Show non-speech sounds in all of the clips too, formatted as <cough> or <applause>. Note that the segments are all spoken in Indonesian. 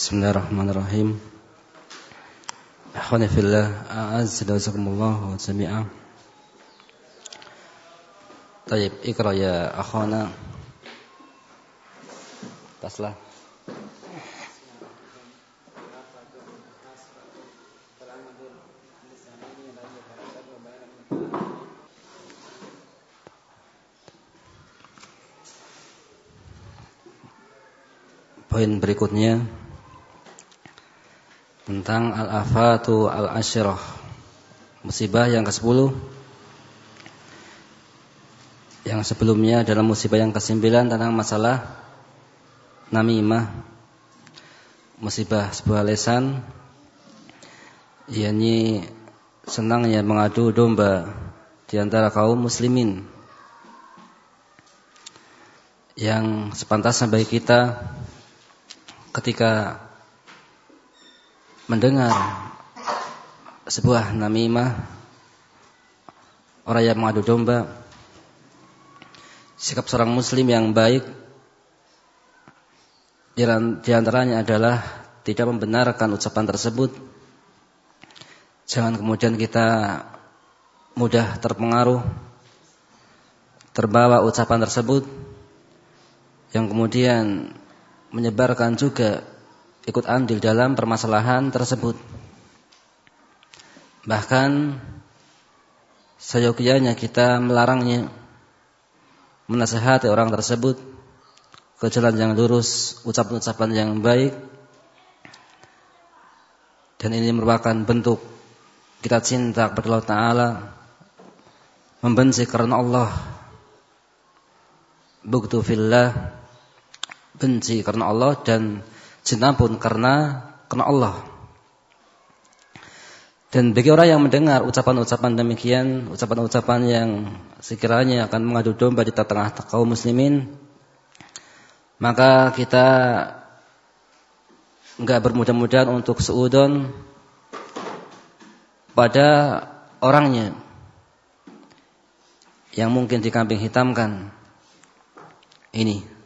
Bismillahirrahmanirrahim. Akhwani fillah, a'azza wa jami'a. Tayyib, ikra ya akhwana. Taslah. Poin berikutnya tentang al-afatu al-asyrah. Musibah yang ke-10 yang sebelumnya dalam musibah yang ke-9 tentang masalah namimah. Musibah sebuah lesan yakni senangnya mengadu domba di antara kaum muslimin yang sepantasnya bagi kita ketika mendengar sebuah namimah orang yang mengadu domba sikap seorang muslim yang baik di antaranya adalah tidak membenarkan ucapan tersebut. Jangan kemudian kita mudah terpengaruh terbawa ucapan tersebut yang kemudian menyebarkan juga ikut andil dalam permasalahan tersebut. Bahkan seyogianya kita melarangnya menasehati orang tersebut ke jalan yang lurus, ucapan-ucapan yang baik. Dan ini merupakan bentuk kita cinta kepada Allah Ta'ala membenci karena Allah buktu fillah benci karena Allah dan cinta pun karena karena Allah. Dan bagi orang yang mendengar ucapan-ucapan demikian, ucapan-ucapan yang sekiranya akan mengadu domba di tengah kaum muslimin, maka kita enggak bermudah-mudahan untuk seudon pada orangnya yang mungkin dikambing hitamkan ini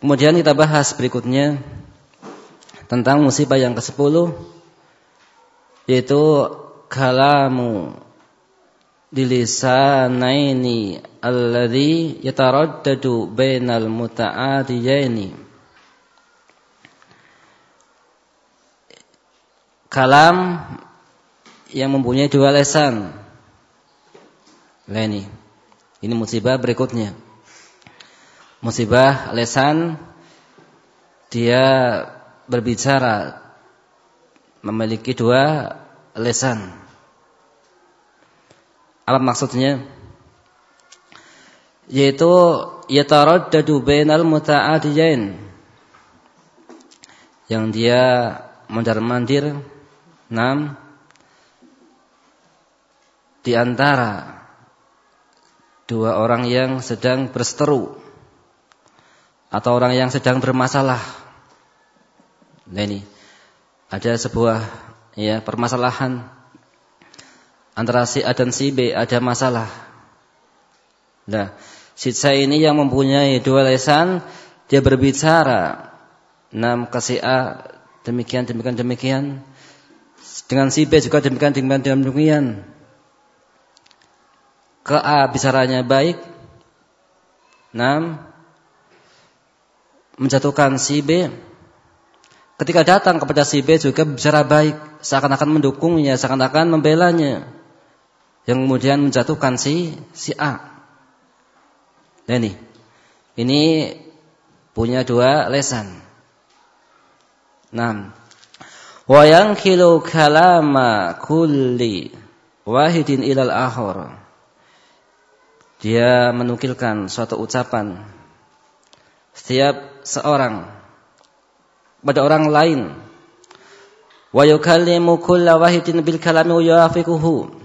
Kemudian kita bahas berikutnya tentang musibah yang ke-10 yaitu kalamu dilisanaini alladhi yataraddadu bainal muta'adiyaini. Kalam yang mempunyai dua lesan. Nah ini. Ini musibah berikutnya musibah lesan dia berbicara memiliki dua lesan. Apa maksudnya? Yaitu yataraddadu bainal muta'adiyain. Yang dia mondar-mandir enam di antara dua orang yang sedang berseteru atau orang yang sedang bermasalah. Nah ini ada sebuah ya permasalahan antara si A dan si B ada masalah. Nah, si C ini yang mempunyai dua lesan dia berbicara enam ke si A demikian demikian demikian dengan si B juga demikian demikian demikian. Ke A bicaranya baik. Enam menjatuhkan si B. Ketika datang kepada si B juga bicara baik, seakan-akan mendukungnya, seakan-akan membelanya. Yang kemudian menjatuhkan si si A. Nah ini, ini punya dua lesan. Nah, wa kilu kalama kulli wahidin ilal akhir. Dia menukilkan suatu ucapan setiap seorang. Pada orang lain. Wa yukallimu kulla wahidin bil kalami yuafiquhu.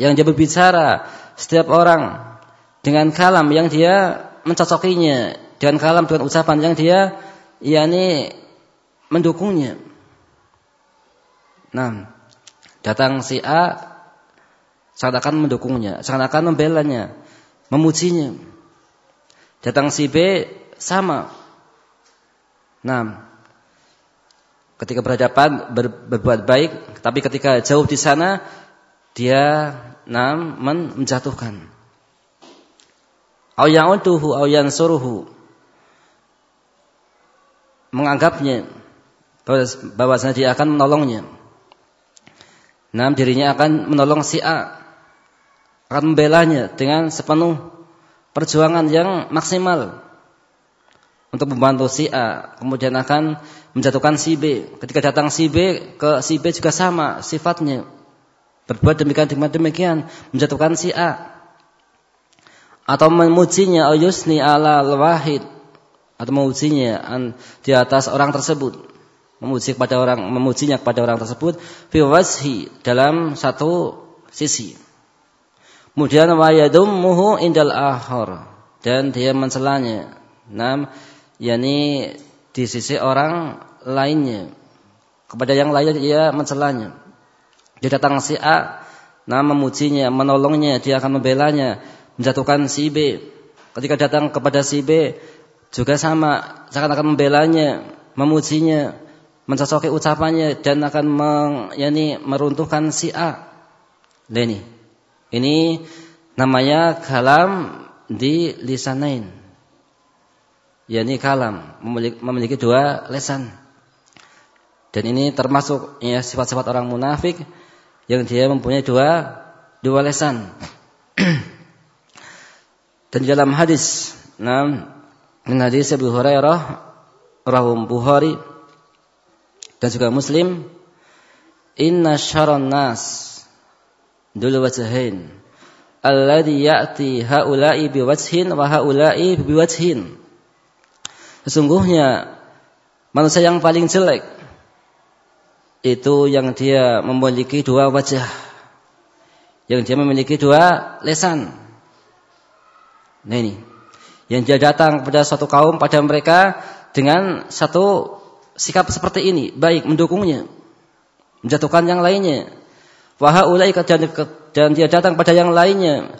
Yang dia berbicara setiap orang dengan kalam yang dia mencocokinya dengan kalam dengan ucapan yang dia yakni mendukungnya. Nah datang si A seakan mendukungnya seakan membelanya memujinya. Datang si B sama. Nah, ketika berhadapan ber, berbuat baik, tapi ketika jauh di sana dia nam menjatuhkan. Au ya'uduhu. Menganggapnya bahwasanya dia akan menolongnya. Nam dirinya akan menolong si A. Akan membelanya dengan sepenuh perjuangan yang maksimal untuk membantu si A, kemudian akan menjatuhkan si B. Ketika datang si B ke si B juga sama sifatnya. Berbuat demikian demikian, demikian menjatuhkan si A. Atau memujinya ayusni ala wahid atau memujinya di atas orang tersebut. Memuji kepada orang memujinya kepada orang tersebut fi dalam satu sisi. Kemudian wa yadummuhu indal akhar dan dia mencelanya. Nam yakni di sisi orang lainnya. Kepada yang lain dia mencelanya. Dia datang si A, nah memujinya, menolongnya, dia akan membelanya, menjatuhkan si B. Ketika datang kepada si B, juga sama, akan membelanya, memujinya, mencocoki ucapannya dan akan meng, yani, meruntuhkan si A. Ini, ini namanya kalam di lisanain yakni kalam, memiliki, memiliki dua lesan. Dan ini termasuk ya sifat-sifat orang munafik yang dia mempunyai dua dua lesan. <clears throat> Dan dalam hadis, nah, min hadis Abu Hurairah, rahum Bukhari dan juga Muslim, inna syarran nas dulu wajhain alladhi ya'ti haula'i biwajhin wa haula'i biwajhin Sesungguhnya manusia yang paling jelek itu yang dia memiliki dua wajah. Yang dia memiliki dua lesan. Nah ini. Yang dia datang kepada suatu kaum pada mereka dengan satu sikap seperti ini. Baik, mendukungnya. Menjatuhkan yang lainnya. Wahaulai dan dia datang pada yang lainnya.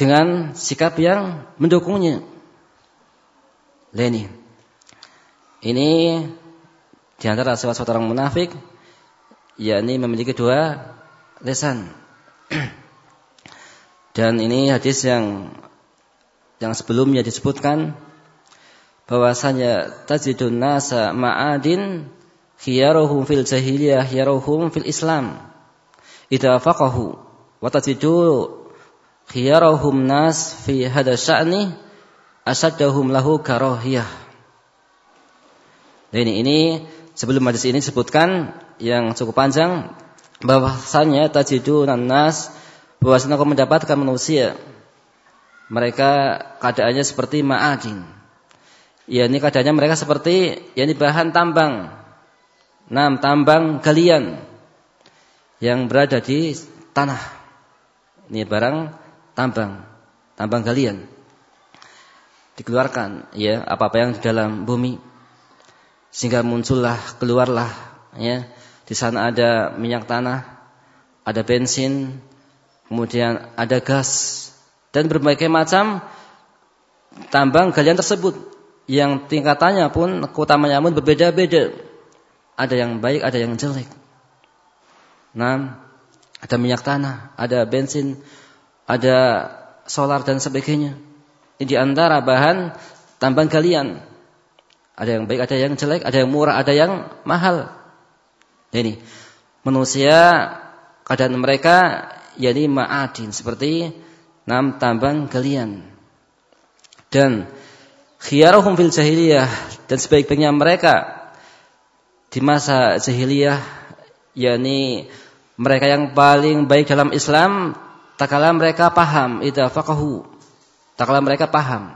Dengan sikap yang mendukungnya. Leni. Ini di antara sifat-sifat orang munafik yakni memiliki dua lesan. <clears throat> Dan ini hadis yang yang sebelumnya disebutkan bahwasanya tajidun nasa ma'adin khiyaruhum fil jahiliyah khiyaruhum fil islam idza faqahu wa tajidu khiyaruhum nas fi hada sya'ni asaddahum lahu karohiyah. Ini ini sebelum hadis ini disebutkan yang cukup panjang bahwasanya tajidun nas bahwasanya kau mendapatkan manusia mereka keadaannya seperti ma'adin. Ya ini keadaannya mereka seperti ya ini bahan tambang. Nam tambang galian yang berada di tanah. Ini barang tambang, tambang galian dikeluarkan ya apa-apa yang di dalam bumi. Sehingga muncullah keluarlah ya. Di sana ada minyak tanah ada bensin kemudian ada gas dan berbagai macam tambang galian tersebut. Yang tingkatannya pun keutamanya pun berbeda-beda. Ada yang baik ada yang jelek. Nah ada minyak tanah ada bensin ada solar dan sebagainya di antara bahan tambang kalian. Ada yang baik, ada yang jelek, ada yang murah, ada yang mahal. Ini manusia keadaan mereka yakni ma'adin seperti enam tambang kalian. Dan khiyaruhum fil jahiliyah dan sebaik-baiknya mereka di masa jahiliyah yakni mereka yang paling baik dalam Islam tak kala mereka paham idza faqahu tak kala mereka paham.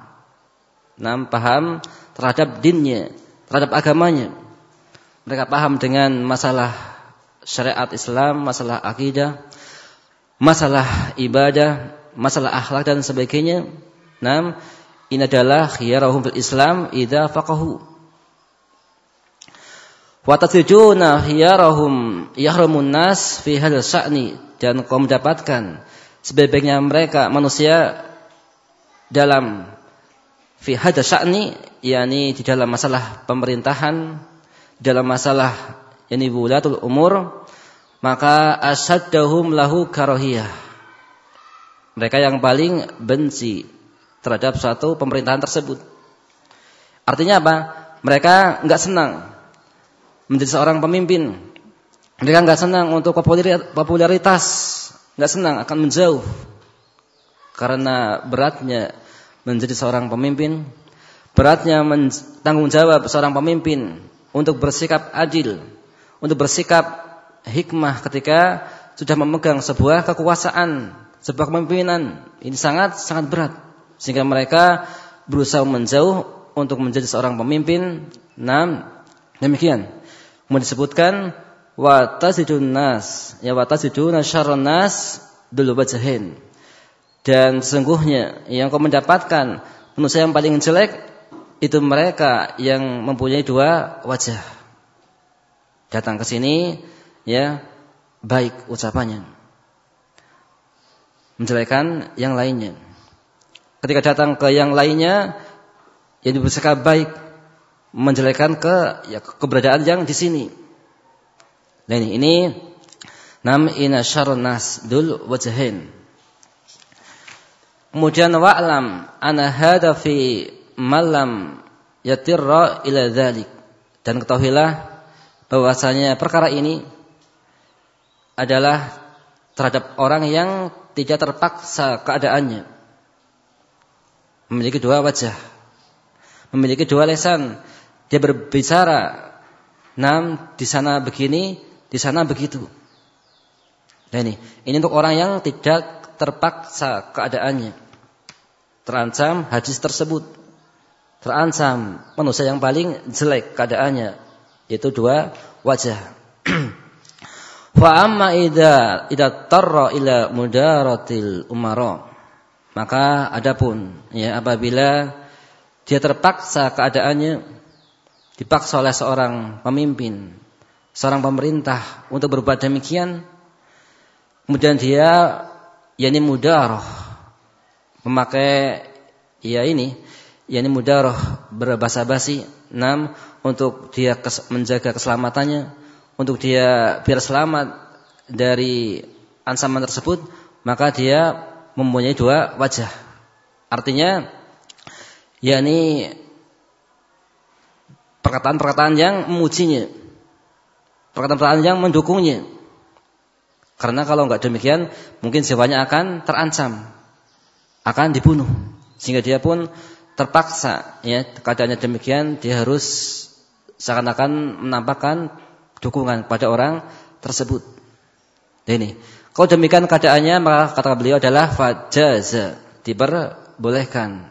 Nam paham terhadap dinnya, terhadap agamanya. Mereka paham dengan masalah syariat Islam, masalah akidah, masalah ibadah, masalah akhlak dan sebagainya. Nam ini adalah khiyarahum fil Islam idza faqahu. Wa tatujuna khiyarahum yahrumun nas fi hadzal sya'ni dan kau mendapatkan sebaik-baiknya mereka manusia dalam fi hadza sya'ni yakni di dalam masalah pemerintahan dalam masalah yani wulatul umur maka asaddahum lahu karohiyah. Mereka yang paling benci terhadap suatu pemerintahan tersebut. Artinya apa? Mereka enggak senang menjadi seorang pemimpin. Mereka enggak senang untuk popularitas, enggak senang akan menjauh karena beratnya menjadi seorang pemimpin, beratnya tanggung jawab seorang pemimpin untuk bersikap adil, untuk bersikap hikmah ketika sudah memegang sebuah kekuasaan, sebuah kepemimpinan. Ini sangat sangat berat sehingga mereka berusaha menjauh untuk menjadi seorang pemimpin. Nam demikian. Kemudian disebutkan wa tasidun nas, ya wa tasidun syarrun nas dulu bacahin. Dan sesungguhnya yang kau mendapatkan manusia yang paling jelek itu mereka yang mempunyai dua wajah. Datang ke sini ya baik ucapannya. Menjelekan yang lainnya. Ketika datang ke yang lainnya yang bersikap baik menjelekan ke ya, keberadaan yang di sini. Nah ini, ini nam ina dul wajhain. Kemudian wa'lam ana hada fi malam yatirra ila dzalik. Dan ketahuilah bahwasanya perkara ini adalah terhadap orang yang tidak terpaksa keadaannya. Memiliki dua wajah. Memiliki dua lesan. Dia berbicara. Nam, di sana begini, di sana begitu. Nah ini, ini untuk orang yang tidak terpaksa keadaannya. Terancam hadis tersebut. Terancam manusia yang paling jelek keadaannya. Yaitu dua wajah. <clears throat> Fa amma idza idza tarra ila mudaratil umara. Maka adapun ya apabila dia terpaksa keadaannya dipaksa oleh seorang pemimpin, seorang pemerintah untuk berbuat demikian, kemudian dia yakni mudarah memakai ya ini yakni mudarah berbahasa basi enam untuk dia menjaga keselamatannya untuk dia biar selamat dari ancaman tersebut, maka dia mempunyai dua wajah. Artinya, yakni perkataan-perkataan yang memujinya, perkataan-perkataan yang mendukungnya. Karena kalau enggak demikian, mungkin jiwanya akan terancam, akan dibunuh, sehingga dia pun terpaksa, ya keadaannya demikian, dia harus seakan-akan menampakkan dukungan pada orang tersebut. Ini. Kalau demikian keadaannya maka kata beliau adalah fajaza, diperbolehkan.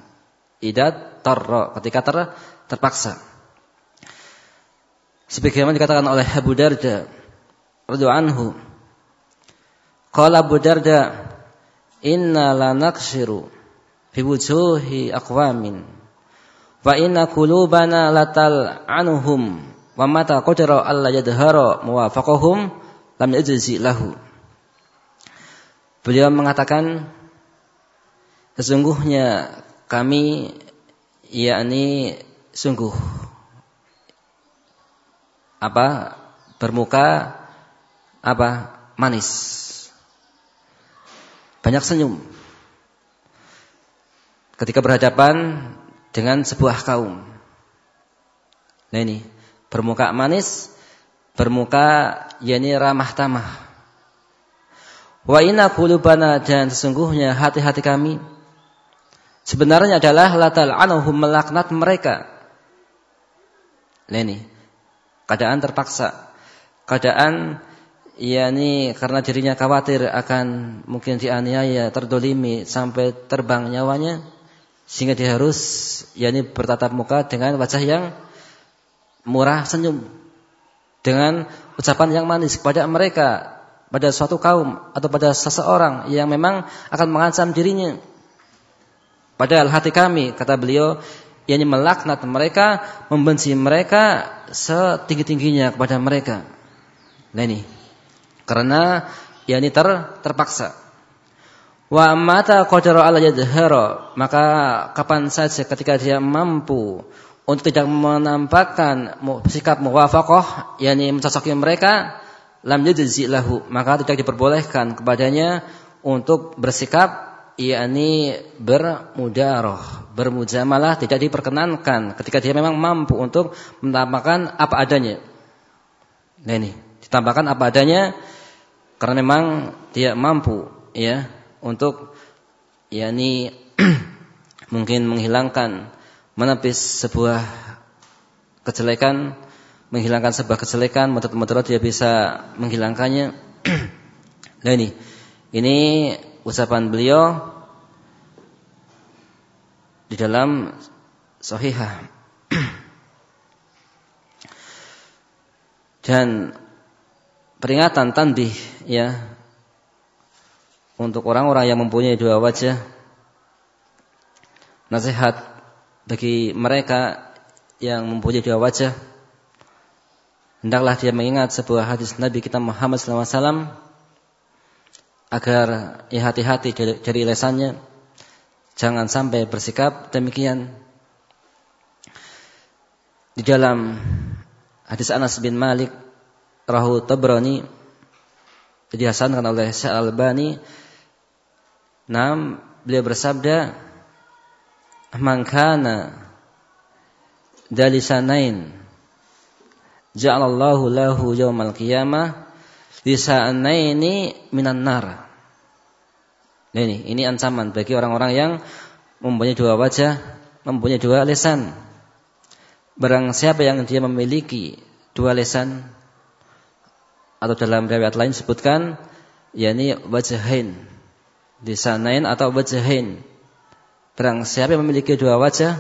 Idat tarra ketika ter, terpaksa. Sebagaimana dikatakan oleh Abu Darda radhiyallahu anhu. Qala Abu Darda, "Inna la naqshiru fi wujuhi aqwamin wa inna qulubana latal anhum Wa mata qadara alla yadhara muwafaqahum lam yajzi lahu. Beliau mengatakan sesungguhnya kami yakni sungguh apa bermuka apa manis banyak senyum ketika berhadapan dengan sebuah kaum nah ini bermuka manis, bermuka yakni ramah tamah. Wa inna qulubana dan sesungguhnya hati-hati kami sebenarnya adalah latal anhum melaknat mereka. Leni, keadaan terpaksa, keadaan yakni karena dirinya khawatir akan mungkin dianiaya, terdolimi sampai terbang nyawanya sehingga dia harus yakni bertatap muka dengan wajah yang murah senyum dengan ucapan yang manis kepada mereka pada suatu kaum atau pada seseorang yang memang akan mengancam dirinya. Padahal hati kami, kata beliau, yakni melaknat mereka, membenci mereka setinggi-tingginya kepada mereka. Nah ini. Karena yakni ter, terpaksa. Wa mata qadara ala yadhara, maka kapan saja ketika dia mampu untuk tidak menampakkan sikap muwafaqah yakni mencocoki mereka lam yajzi lahu maka tidak diperbolehkan kepadanya untuk bersikap yakni bermudaroh bermujamalah tidak diperkenankan ketika dia memang mampu untuk menampakkan apa adanya nah ini ditampakkan apa adanya karena memang dia mampu ya untuk yakni <clears throat> mungkin menghilangkan menepis sebuah kejelekan, menghilangkan sebuah kejelekan, mudarat dia bisa menghilangkannya. <clears throat> nah ini, ini ucapan beliau di dalam sahihah. <clears throat> Dan peringatan tandih ya. Untuk orang-orang yang mempunyai dua wajah. Nasihat bagi mereka yang mempunyai dua wajah. Hendaklah dia mengingat sebuah hadis Nabi kita Muhammad SAW agar ya hati-hati dari, dari lesannya. Jangan sampai bersikap demikian. Di dalam hadis Anas bin Malik Rahu Tabrani dihasankan oleh Syekh Albani Nam beliau bersabda man kana dalisanain ja'alallahu lahu yaumal qiyamah lisanaini minan nar. Nah, ini ini ancaman bagi orang-orang yang mempunyai dua wajah, mempunyai dua lisan. Barang siapa yang dia memiliki dua lisan atau dalam riwayat lain sebutkan yakni wajahain lisanain atau wajahain Barang siapa yang memiliki dua wajah,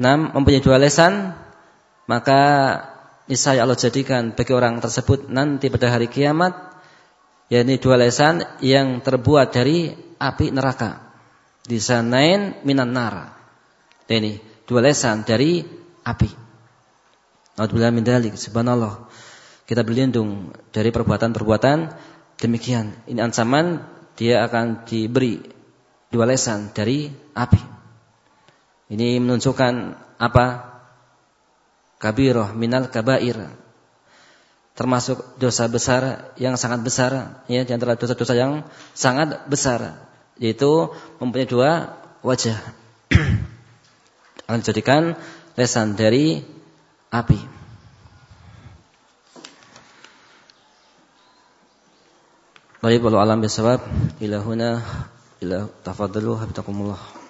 enam mempunyai dua lesan, maka niscaya Allah jadikan bagi orang tersebut nanti pada hari kiamat, yakni dua lesan yang terbuat dari api neraka. Disanain minan nar. Ini dua lesan dari api. Alhamdulillah min dalik, subhanallah. Kita berlindung dari perbuatan-perbuatan demikian. Ini ancaman dia akan diberi dua lesan dari api. Ini menunjukkan apa? Kabirah minal kabair. Termasuk dosa besar yang sangat besar ya di antara dosa-dosa yang sangat besar yaitu mempunyai dua wajah. <clears throat> Akan dijadikan lesan dari api. Baik, walau alam. Ilahuna, ilah tafadalu, habitakumullah.